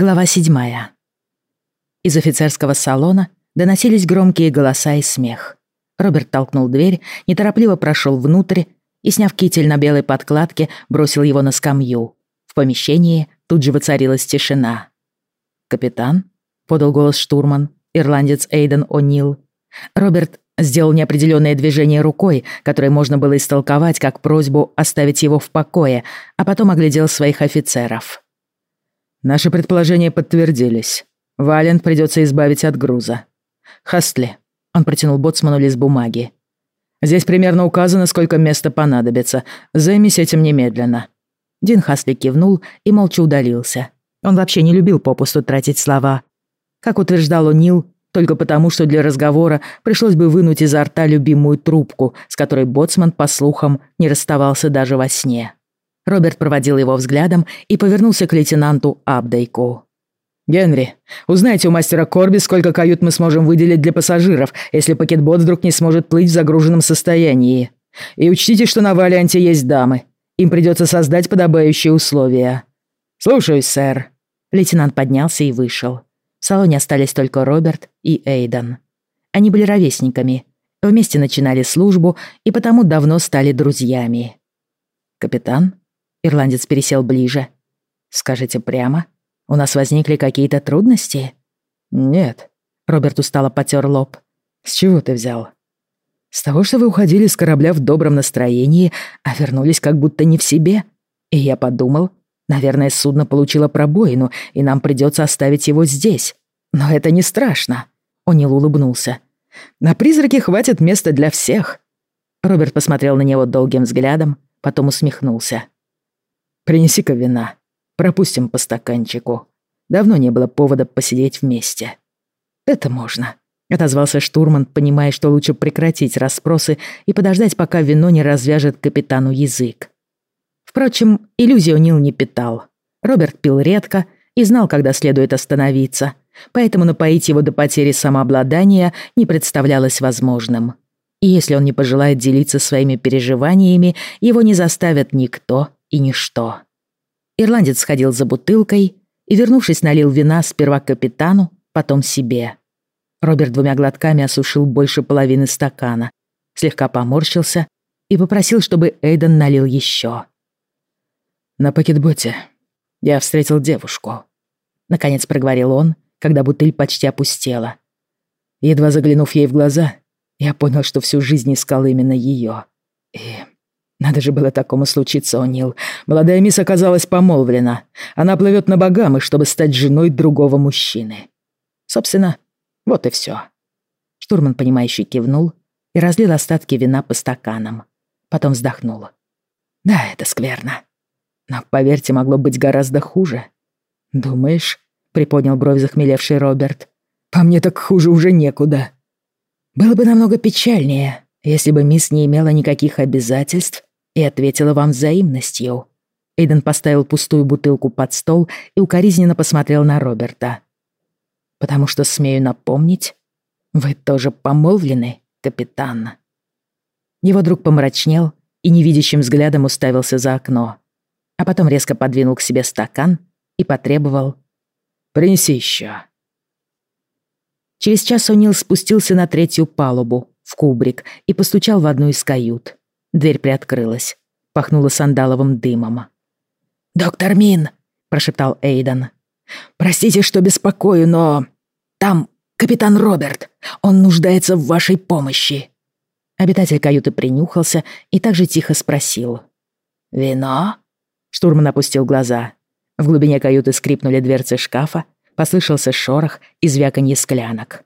Глава седьмая. Из офицерского салона доносились громкие голоса и смех. Роберт толкнул дверь, неторопливо прошел внутрь и, сняв китель на белой подкладке, бросил его на скамью. В помещении тут же воцарилась тишина. «Капитан?» — подал голос штурман, ирландец Эйден О'Нил. Роберт сделал неопределённое движение рукой, которое можно было истолковать как просьбу оставить его в покое, а потом оглядел своих офицеров. Наши предположения подтвердились. Валент придется избавить от груза. Хастли. Он протянул боцману лист бумаги. Здесь примерно указано, сколько места понадобится. Займись этим немедленно. Дин Хасли кивнул и молча удалился. Он вообще не любил попусту тратить слова. Как утверждал Нил, только потому, что для разговора пришлось бы вынуть изо рта любимую трубку, с которой боцман, по слухам, не расставался даже во сне. Роберт проводил его взглядом и повернулся к лейтенанту Абдейку. «Генри, узнайте у мастера Корби, сколько кают мы сможем выделить для пассажиров, если пакетбот вдруг не сможет плыть в загруженном состоянии. И учтите, что на Валианте есть дамы. Им придется создать подобающие условия». «Слушаюсь, сэр». Лейтенант поднялся и вышел. В салоне остались только Роберт и Эйден. Они были ровесниками, вместе начинали службу и потому давно стали друзьями. «Капитан?» Ирландец пересел ближе. «Скажите прямо, у нас возникли какие-то трудности?» «Нет». Роберт устало потер лоб. «С чего ты взял?» «С того, что вы уходили с корабля в добром настроении, а вернулись как будто не в себе. И я подумал, наверное, судно получило пробоину, и нам придется оставить его здесь. Но это не страшно». Онил улыбнулся. «На призраке хватит места для всех». Роберт посмотрел на него долгим взглядом, потом усмехнулся. Принеси-ка вина. Пропустим по стаканчику. Давно не было повода посидеть вместе. Это можно. Отозвался штурман, понимая, что лучше прекратить расспросы и подождать, пока вино не развяжет капитану язык. Впрочем, иллюзию Нил не питал. Роберт пил редко и знал, когда следует остановиться, поэтому напоить его до потери самообладания не представлялось возможным. И если он не пожелает делиться своими переживаниями, его не заставят никто и ничто. Ирландец сходил за бутылкой и, вернувшись, налил вина сперва капитану, потом себе. Роберт двумя глотками осушил больше половины стакана, слегка поморщился и попросил, чтобы Эйден налил еще. «На пакетботе я встретил девушку», — наконец проговорил он, когда бутыль почти опустела. Едва заглянув ей в глаза, я понял, что всю жизнь искал именно ее. И надо же было такому случиться, О'Нил. Молодая мисс оказалась помолвлена. Она плывет на Багамы, чтобы стать женой другого мужчины. Собственно, вот и все. Штурман, понимающий, кивнул и разлил остатки вина по стаканам. Потом вздохнул. Да, это скверно. Но, поверьте, могло быть гораздо хуже. Думаешь? Приподнял бровь захмелевший Роберт. По мне так хуже уже некуда. Было бы намного печальнее, если бы мисс не имела никаких обязательств и ответила вам взаимностью». Эйден поставил пустую бутылку под стол и укоризненно посмотрел на Роберта. «Потому что, смею напомнить, вы тоже помолвлены, капитан». Его друг помрачнел и невидящим взглядом уставился за окно, а потом резко подвинул к себе стакан и потребовал «Принеси еще». Через час О'Нил спустился на третью палубу, в кубрик, и постучал в одну из кают. Дверь приоткрылась. Пахнуло сандаловым дымом. «Доктор Мин!» — прошептал Эйден. «Простите, что беспокою, но... Там капитан Роберт. Он нуждается в вашей помощи». Обитатель каюты принюхался и также тихо спросил. «Вино?» Штурман опустил глаза. В глубине каюты скрипнули дверцы шкафа, послышался шорох и звяканье склянок.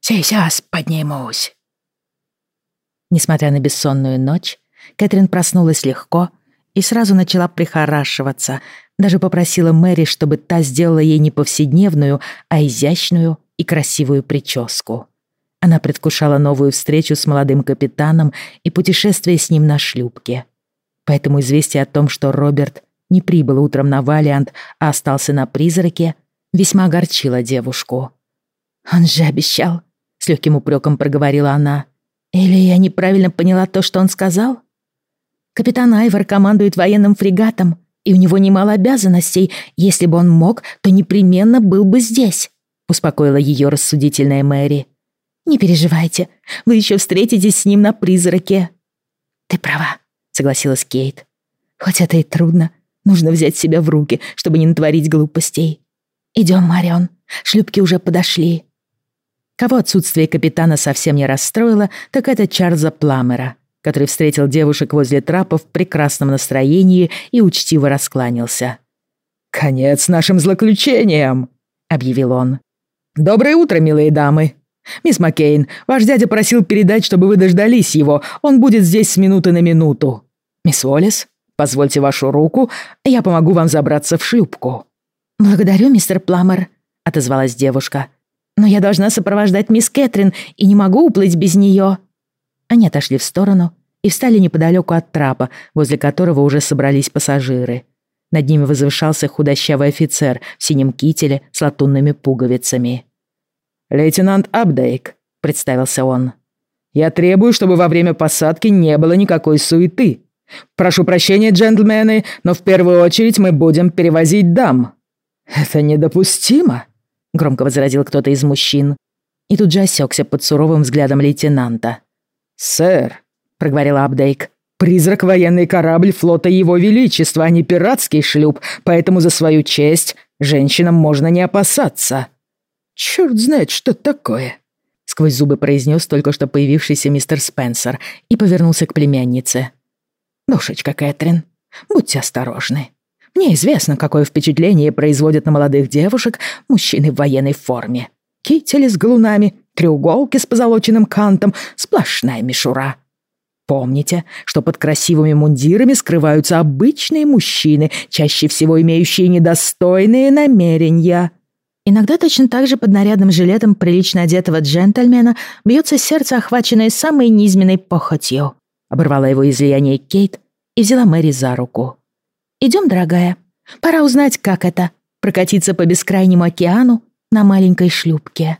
«Сейчас поднимусь». Несмотря на бессонную ночь, Кэтрин проснулась легко и сразу начала прихорашиваться, даже попросила Мэри, чтобы та сделала ей не повседневную, а изящную и красивую прическу. Она предвкушала новую встречу с молодым капитаном и путешествие с ним на шлюпке. Поэтому известие о том, что Роберт не прибыл утром на Валиант, а остался на призраке, весьма огорчило девушку. «Он же обещал», — с легким упреком проговорила она, — или я неправильно поняла то, что он сказал? Капитан Айвор командует военным фрегатом и у него немало обязанностей. Если бы он мог, то непременно был бы здесь», — успокоила ее рассудительная Мэри. «Не переживайте, вы еще встретитесь с ним на призраке». «Ты права», — согласилась Кейт. «Хоть это и трудно, нужно взять себя в руки, чтобы не натворить глупостей. Идем, Марион, шлюпки уже подошли». Кого отсутствие капитана совсем не расстроило, так это Чарльза Пламера, который встретил девушек возле трапа в прекрасном настроении и учтиво раскланялся. «Конец нашим злоключениям!» — объявил он. «Доброе утро, милые дамы! Мисс Маккейн, ваш дядя просил передать, чтобы вы дождались его. Он будет здесь с минуты на минуту. Мисс Уоллес, позвольте вашу руку, я помогу вам забраться в шлюпку». «Благодарю, мистер Пламер», — отозвалась девушка. Но я должна сопровождать мисс Кэтрин и не могу уплыть без нее. Они отошли в сторону и встали неподалеку от трапа, возле которого уже собрались пассажиры. Над ними возвышался худощавый офицер в синем кителе с латунными пуговицами. «Лейтенант Абдейк», — представился он. «Я требую, чтобы во время посадки не было никакой суеты. Прошу прощения, джентльмены, но в первую очередь мы будем перевозить дам». «Это недопустимо», — громко возразил кто-то из мужчин. И тут же осекся под суровым взглядом лейтенанта. «Сэр», — проговорил Абдейк, — «призрак — военный корабль флота Его Величества, а не пиратский шлюп, поэтому за свою честь женщинам можно не опасаться». «Чёрт знает, что такое», — сквозь зубы произнес только что появившийся мистер Спенсер и повернулся к племяннице. «Душечка Кэтрин, будьте осторожны. Мне известно, какое впечатление производят на молодых девушек мужчины в военной форме. Кители с галунами, треуголки с позолоченным кантом, сплошная мишура. Помните, что под красивыми мундирами скрываются обычные мужчины, чаще всего имеющие недостойные намерения. Иногда точно так же под нарядным жилетом прилично одетого джентльмена бьется сердце, охваченное самой низменной похотью. Оборвала его излияние Кейт и взяла Мэри за руку. Идем, дорогая. Пора узнать, как это — прокатиться по бескрайнему океану на маленькой шлюпке».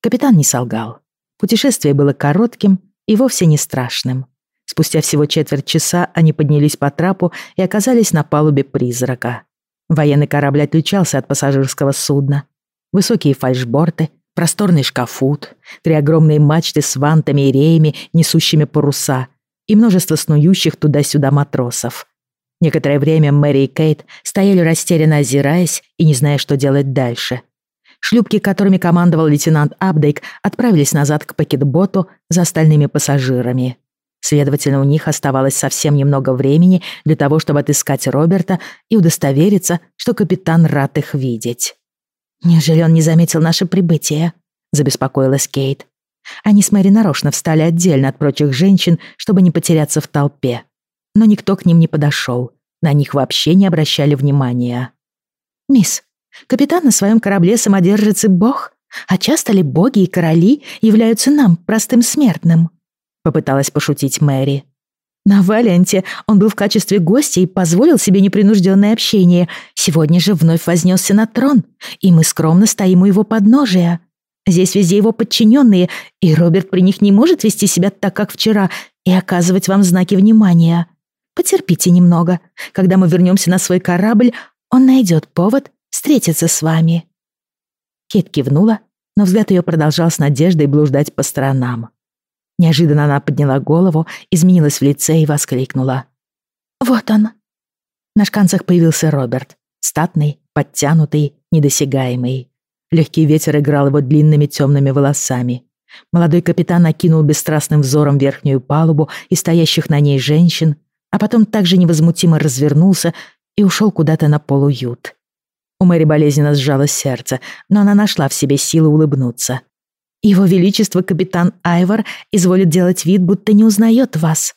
Капитан не солгал. Путешествие было коротким и вовсе не страшным. Спустя всего четверть часа они поднялись по трапу и оказались на палубе призрака. Военный корабль отличался от пассажирского судна. Высокие фальшборты, просторный шкафут, три огромные мачты с вантами и реями, несущими паруса, и множество снующих туда-сюда матросов. Некоторое время Мэри и Кейт стояли растерянно озираясь и не зная, что делать дальше. Шлюпки, которыми командовал лейтенант Абдейк, отправились назад к пакетботу за остальными пассажирами. Следовательно, у них оставалось совсем немного времени для того, чтобы отыскать Роберта и удостовериться, что капитан рад их видеть. «Неужели он не заметил наше прибытие?» — забеспокоилась Кейт. Они с Мэри нарочно встали отдельно от прочих женщин, чтобы не потеряться в толпе но никто к ним не подошел. На них вообще не обращали внимания. «Мисс, капитан на своем корабле самодержец и бог? А часто ли боги и короли являются нам, простым смертным?» Попыталась пошутить Мэри. На Валенте он был в качестве гостя и позволил себе непринужденное общение. Сегодня же вновь вознесся на трон, и мы скромно стоим у его подножия. Здесь везде его подчиненные, и Роберт при них не может вести себя так, как вчера, и оказывать вам знаки внимания. Потерпите немного. Когда мы вернемся на свой корабль, он найдет повод встретиться с вами». Кит кивнула, но взгляд ее продолжал с надеждой блуждать по сторонам. Неожиданно она подняла голову, изменилась в лице и воскликнула. «Вот он!» На шканцах появился Роберт, статный, подтянутый, недосягаемый. Легкий ветер играл его длинными темными волосами. Молодой капитан окинул бесстрастным взором верхнюю палубу и стоящих на ней женщин, а потом также невозмутимо развернулся и ушел куда-то на полуют. У Мэри болезненно сжалось сердце, но она нашла в себе силы улыбнуться. «Его Величество капитан Айвор изволит делать вид, будто не узнает вас.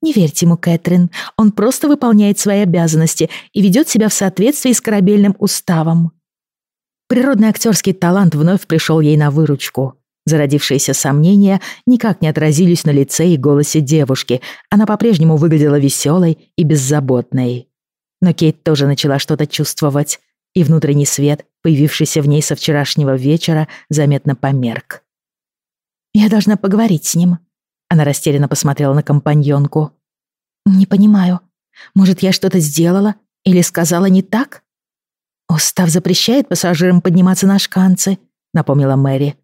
Не верьте ему, Кэтрин, он просто выполняет свои обязанности и ведет себя в соответствии с корабельным уставом». Природный актерский талант вновь пришел ей на выручку. Зародившиеся сомнения никак не отразились на лице и голосе девушки. Она по-прежнему выглядела веселой и беззаботной. Но Кейт тоже начала что-то чувствовать, и внутренний свет, появившийся в ней со вчерашнего вечера, заметно померк. «Я должна поговорить с ним», — она растерянно посмотрела на компаньонку. «Не понимаю, Может, я что-то сделала или сказала не так? Устав запрещает пассажирам подниматься на шканцы, напомнила Мэри.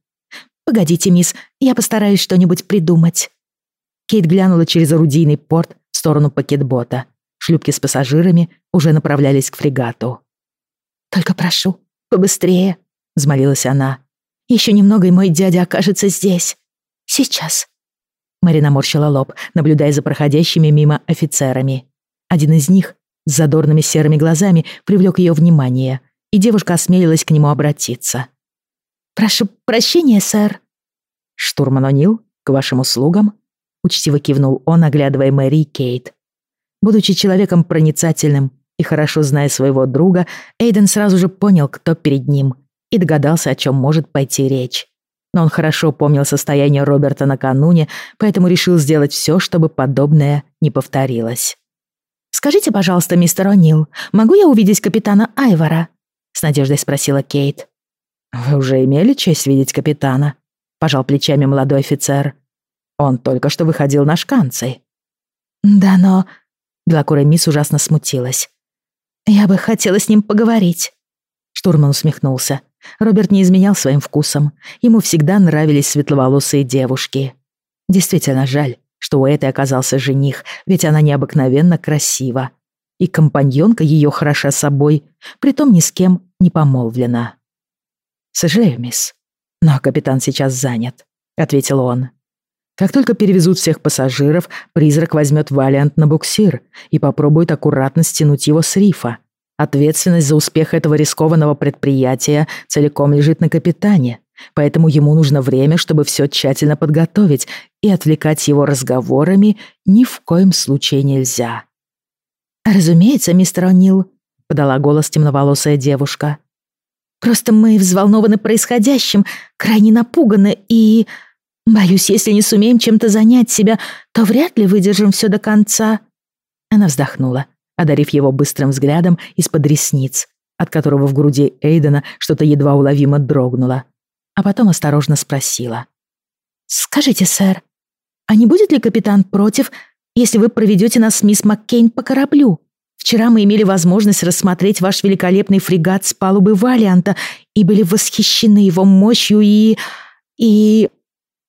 Погодите, мисс, я постараюсь что-нибудь придумать. Кейт глянула через орудийный порт в сторону пакетбота. Шлюпки с пассажирами уже направлялись к фрегату. «Только прошу, побыстрее», — взмолилась она. «Еще немного, и мой дядя окажется здесь. Сейчас». Мэри наморщила лоб, наблюдая за проходящими мимо офицерами. Один из них с задорными серыми глазами привлек ее внимание, и девушка осмелилась к нему обратиться. «Прошу прощения, сэр». «Штурман О'Нил, к вашим услугам?» Учтиво кивнул он, оглядывая Мэри и Кейт. Будучи человеком проницательным и хорошо зная своего друга, Эйден сразу же понял, кто перед ним, и догадался, о чем может пойти речь. Но он хорошо помнил состояние Роберта накануне, поэтому решил сделать все, чтобы подобное не повторилось. «Скажите, пожалуйста, мистер О'Нил, могу я увидеть капитана Айвора?» — с надеждой спросила Кейт. «Вы уже имели честь видеть капитана?» — пожал плечами молодой офицер. «Он только что выходил на шканцы». «Да, но...» — белокурая мисс ужасно смутилась. «Я бы хотела с ним поговорить». Штурман усмехнулся. Роберт не изменял своим вкусом. Ему всегда нравились светловолосые девушки. Действительно жаль, что у этой оказался жених, ведь она необыкновенно красива. И компаньонка ее хороша собой, притом ни с кем не помолвлена. «Сожалею, мисс, но капитан сейчас занят», — ответил он. «Как только перевезут всех пассажиров, призрак возьмет Валиант на буксир и попробует аккуратно стянуть его с рифа. Ответственность за успех этого рискованного предприятия целиком лежит на капитане, поэтому ему нужно время, чтобы все тщательно подготовить, и отвлекать его разговорами ни в коем случае нельзя». «Разумеется, мистер О'Нил», — подала голос темноволосая девушка. Просто мы взволнованы происходящим, крайне напуганы и... Боюсь, если не сумеем чем-то занять себя, то вряд ли выдержим все до конца». Она вздохнула, одарив его быстрым взглядом из-под ресниц, от которого в груди Эйдена что-то едва уловимо дрогнуло. А потом осторожно спросила. «Скажите, сэр, а не будет ли капитан против, если вы проведете нас с мисс Маккейн по кораблю?» Вчера мы имели возможность рассмотреть ваш великолепный фрегат с палубы Валианта и были восхищены его мощью и... и...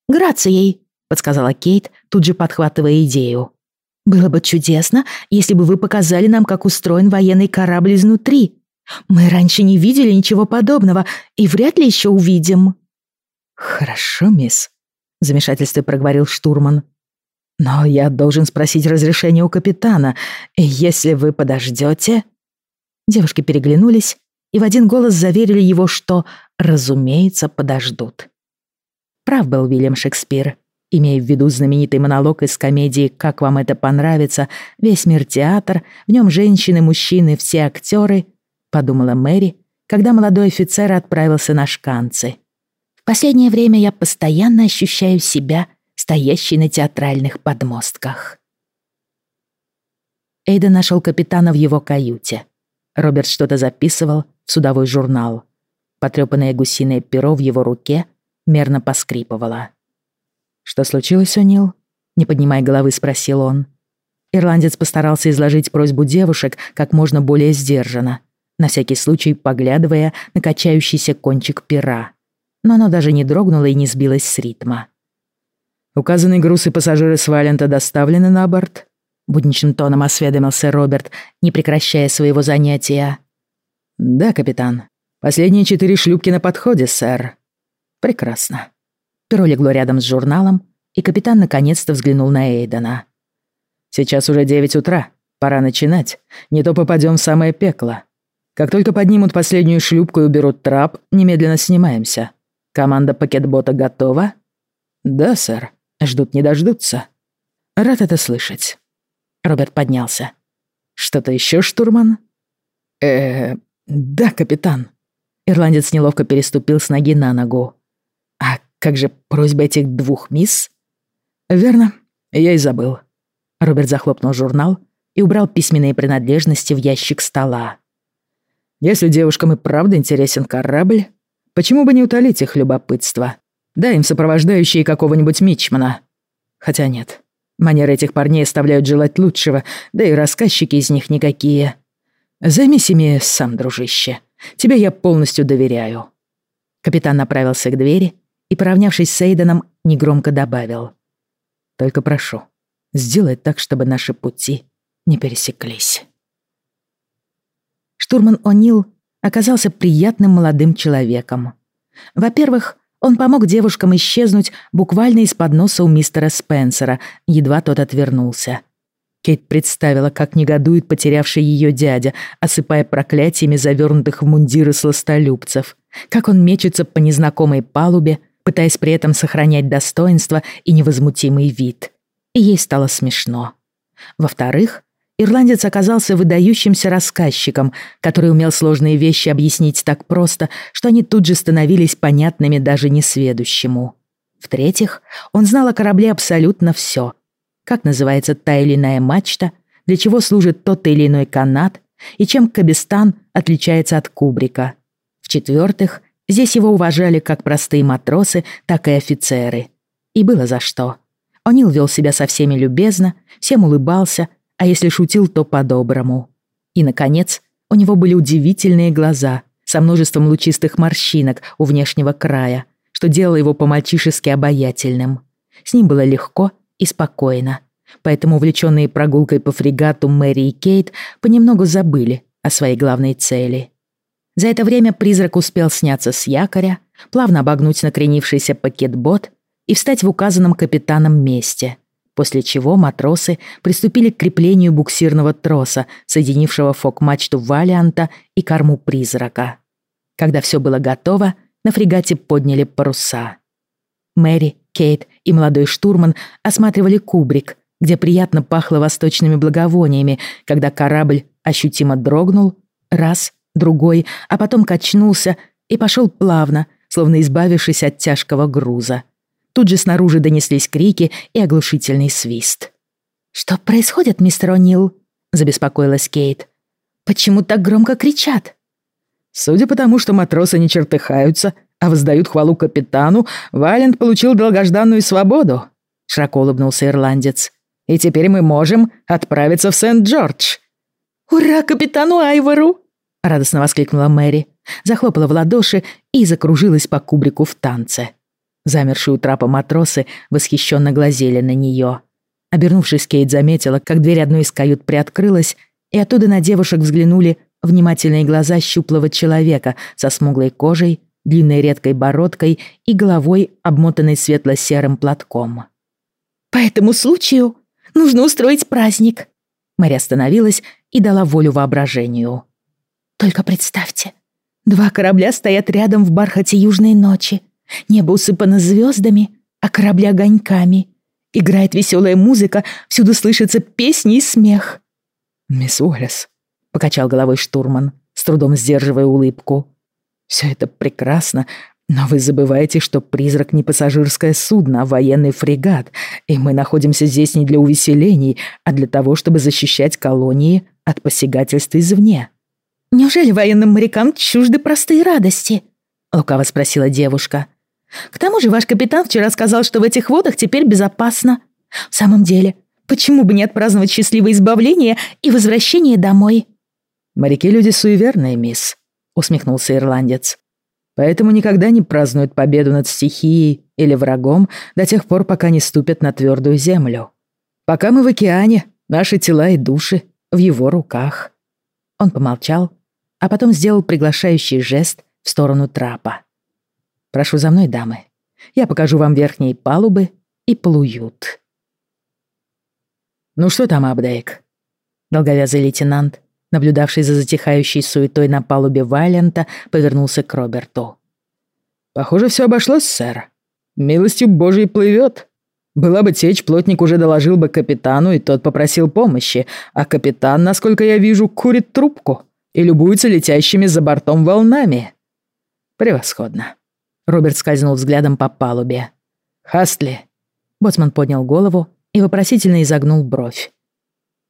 грацией», — подсказала Кейт, тут же подхватывая идею. «Было бы чудесно, если бы вы показали нам, как устроен военный корабль изнутри. Мы раньше не видели ничего подобного и вряд ли еще увидим». «Хорошо, мисс», — в замешательстве проговорил штурман. Но я должен спросить разрешение у капитана. Если вы подождете...» Девушки переглянулись и в один голос заверили его, что, разумеется, подождут. Прав был Вильям Шекспир, имея в виду знаменитый монолог из комедии «Как вам это понравится», «Весь мир театр», в нем женщины, мужчины, все актеры, подумала Мэри, когда молодой офицер отправился на шканцы. В последнее время я постоянно ощущаю себя стоящий на театральных подмостках. Эйда нашел капитана в его каюте. Роберт что-то записывал в судовой журнал. Потрёпанное гусиное перо в его руке мерно поскрипывало. «Что случилось, О'Нил?» Не поднимая головы, спросил он. Ирландец постарался изложить просьбу девушек как можно более сдержанно, на всякий случай поглядывая на качающийся кончик пера. Но оно даже не дрогнуло и не сбилось с ритма. «Указанный груз и пассажиры с Валента доставлены на борт?» Будничным тоном осведомился Роберт, не прекращая своего занятия. «Да, капитан. Последние четыре шлюпки на подходе, сэр». «Прекрасно». Перо легло рядом с журналом, и капитан наконец-то взглянул на Эйдена. «Сейчас уже девять утра. Пора начинать. Не то попадем в самое пекло. Как только поднимут последнюю шлюпку и уберут трап, немедленно снимаемся. Команда пакетбота готова?» «Да, сэр», Ждут не дождутся. Рад это слышать. Роберт поднялся. Что-то еще, штурман? Э, да, капитан. Ирландец неловко переступил с ноги на ногу. А как же просьба этих двух мисс? Верно, я и забыл. Роберт захлопнул журнал и убрал письменные принадлежности в ящик стола. Если девушкам и правда интересен корабль, почему бы не утолить их любопытство? Дай им сопровождающие какого-нибудь мичмана. Хотя нет, Манеры этих парней оставляют желать лучшего, да и рассказчики из них никакие. Займись ими сам, дружище. Тебе я полностью доверяю». Капитан направился к двери и, поравнявшись с Эйденом, негромко добавил. «Только прошу, сделай так, чтобы наши пути не пересеклись». Штурман О'Нил оказался приятным молодым человеком. Во-первых, он помог девушкам исчезнуть буквально из-под носа у мистера Спенсера, едва тот отвернулся. Кейт представила, как негодует потерявший ее дядя, осыпая проклятиями завернутых в мундиры сластолюбцев, как он мечется по незнакомой палубе, пытаясь при этом сохранять достоинство и невозмутимый вид. И ей стало смешно. Во-вторых, Ирландец оказался выдающимся рассказчиком, который умел сложные вещи объяснить так просто, что они тут же становились понятными даже несведущему. В-третьих, он знал о корабле абсолютно все. Как называется та или иная мачта, для чего служит тот или иной канат, и чем Кабистан отличается от Кубрика. В-четвертых, здесь его уважали как простые матросы, так и офицеры. И было за что. Онил вел себя со всеми любезно, всем улыбался, а если шутил, то по-доброму. И, наконец, у него были удивительные глаза со множеством лучистых морщинок у внешнего края, что делало его по-мальчишески обаятельным. С ним было легко и спокойно, поэтому увлеченные прогулкой по фрегату Мэри и Кейт понемногу забыли о своей главной цели. За это время призрак успел сняться с якоря, плавно обогнуть накренившийся пакетбот и встать в указанном капитаном месте — после чего матросы приступили к креплению буксирного троса, соединившего фок-мачту Валианта и корму призрака. Когда все было готово, на фрегате подняли паруса. Мэри, Кейт и молодой штурман осматривали кубрик, где приятно пахло восточными благовониями, когда корабль ощутимо дрогнул, раз, другой, а потом качнулся и пошел плавно, словно избавившись от тяжкого груза. Тут же снаружи донеслись крики и оглушительный свист. «Что происходит, мистер О'Нил?» — забеспокоилась Кейт. «Почему так громко кричат?» «Судя по тому, что матросы не чертыхаются, а воздают хвалу капитану, Валент получил долгожданную свободу», — широко улыбнулся ирландец. «И теперь мы можем отправиться в Сент-Джордж». «Ура капитану Айвору!» — радостно воскликнула Мэри, захлопала в ладоши и закружилась по кубрику в танце. Замершие у трапа матросы восхищенно глазели на нее. Обернувшись, Кейт заметила, как дверь одной из кают приоткрылась, и оттуда на девушек взглянули внимательные глаза щуплого человека со смуглой кожей, длинной редкой бородкой и головой, обмотанной светло-серым платком. «По этому случаю нужно устроить праздник», Мэри остановилась и дала волю воображению. «Только представьте, два корабля стоят рядом в бархате южной ночи, Небо усыпано звездами, а корабли огоньками. Играет веселая музыка, всюду слышатся песни и смех. «Мисс Уоллес», — покачал головой штурман, с трудом сдерживая улыбку. «Все это прекрасно, но вы забываете, что призрак не пассажирское судно, а военный фрегат, и мы находимся здесь не для увеселений, а для того, чтобы защищать колонии от посягательств извне». «Неужели военным морякам чужды простые радости?» — лукаво спросила девушка. К тому же ваш капитан вчера сказал, что в этих водах теперь безопасно. В самом деле, почему бы не отпраздновать счастливое избавление и возвращение домой?» «Моряки люди суеверные, мисс», — усмехнулся ирландец. «Поэтому никогда не празднуют победу над стихией или врагом до тех пор, пока не ступят на твердую землю. Пока мы в океане, наши тела и души в его руках». Он помолчал, а потом сделал приглашающий жест в сторону трапа. Прошу за мной, дамы. Я покажу вам верхние палубы и полуют. Ну что там, Абдейк? Долговязый лейтенант, наблюдавший за затихающей суетой на палубе Вайлента, повернулся к Роберту. Похоже, все обошлось, сэр. Милостью Божьей плывет. Была бы течь, плотник уже доложил бы капитану, и тот попросил помощи, а капитан, насколько я вижу, курит трубку и любуется летящими за бортом волнами. Превосходно. Роберт скользнул взглядом по палубе. «Хастли!» Боцман поднял голову и вопросительно изогнул бровь.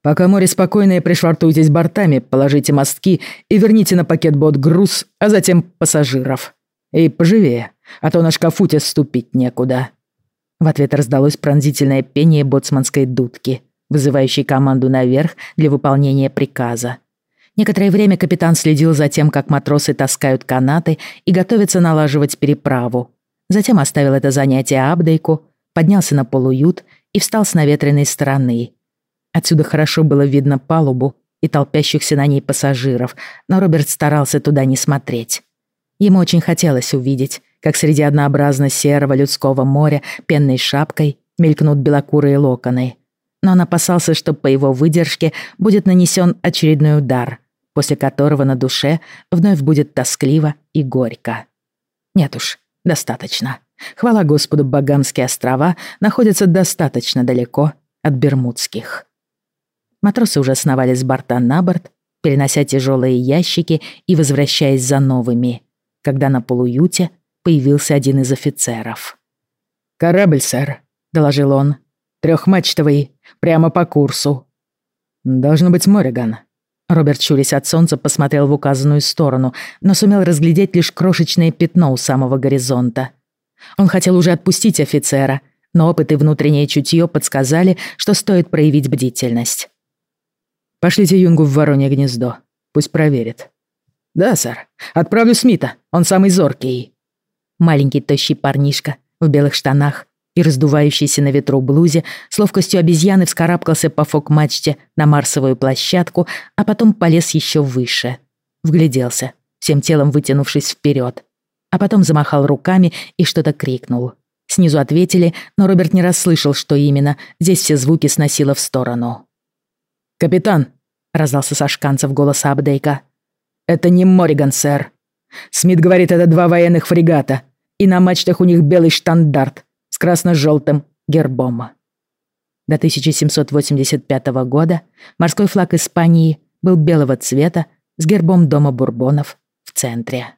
«Пока море спокойное, пришвартуйтесь бортами, положите мостки и верните на пакет-бот груз, а затем пассажиров. И поживее, а то на шкафуте ступить некуда». В ответ раздалось пронзительное пение боцманской дудки, вызывающей команду наверх для выполнения приказа. Некоторое время капитан следил за тем, как матросы таскают канаты и готовятся налаживать переправу. Затем оставил это занятие Абдейку, поднялся на полуют и встал с наветренной стороны. Отсюда хорошо было видно палубу и толпящихся на ней пассажиров, но Роберт старался туда не смотреть. Ему очень хотелось увидеть, как среди однообразно серого людского моря пенной шапкой мелькнут белокурые локоны. Но он опасался, что по его выдержке будет нанесен очередной удар, после которого на душе вновь будет тоскливо и горько. Нет уж, достаточно. Хвала Господу, Багамские острова находятся достаточно далеко от Бермудских. Матросы уже сновали с борта на борт, перенося тяжелые ящики и возвращаясь за новыми, когда на полуюте появился один из офицеров. «Корабль, сэр», — доложил он. «Трёхмачтовый, прямо по курсу». «Должно быть Морриган». Роберт, чурясь от солнца, посмотрел в указанную сторону, но сумел разглядеть лишь крошечное пятно у самого горизонта. Он хотел уже отпустить офицера, но опыт и внутреннее чутье подсказали, что стоит проявить бдительность. «Пошлите Юнгу в Воронье гнездо. Пусть проверит». «Да, сэр. Отправлю Смита. Он самый зоркий». Маленький тощий парнишка в белых штанах и раздувающийся на ветру блузе с ловкостью обезьяны вскарабкался по фок-мачте на марсовую площадку, а потом полез еще выше. Вгляделся, всем телом вытянувшись вперед, а потом замахал руками и что-то крикнул. Снизу ответили, но Роберт не расслышал, что именно. Здесь все звуки сносило в сторону. «Капитан!» — раздался со шканцев голос Абдейка. «Это не Мориган, сэр. Смит говорит, это два военных фрегата, и на мачтах у них белый штандарт с красно-желтым гербом. До 1785 года морской флаг Испании был белого цвета с гербом дома Бурбонов в центре.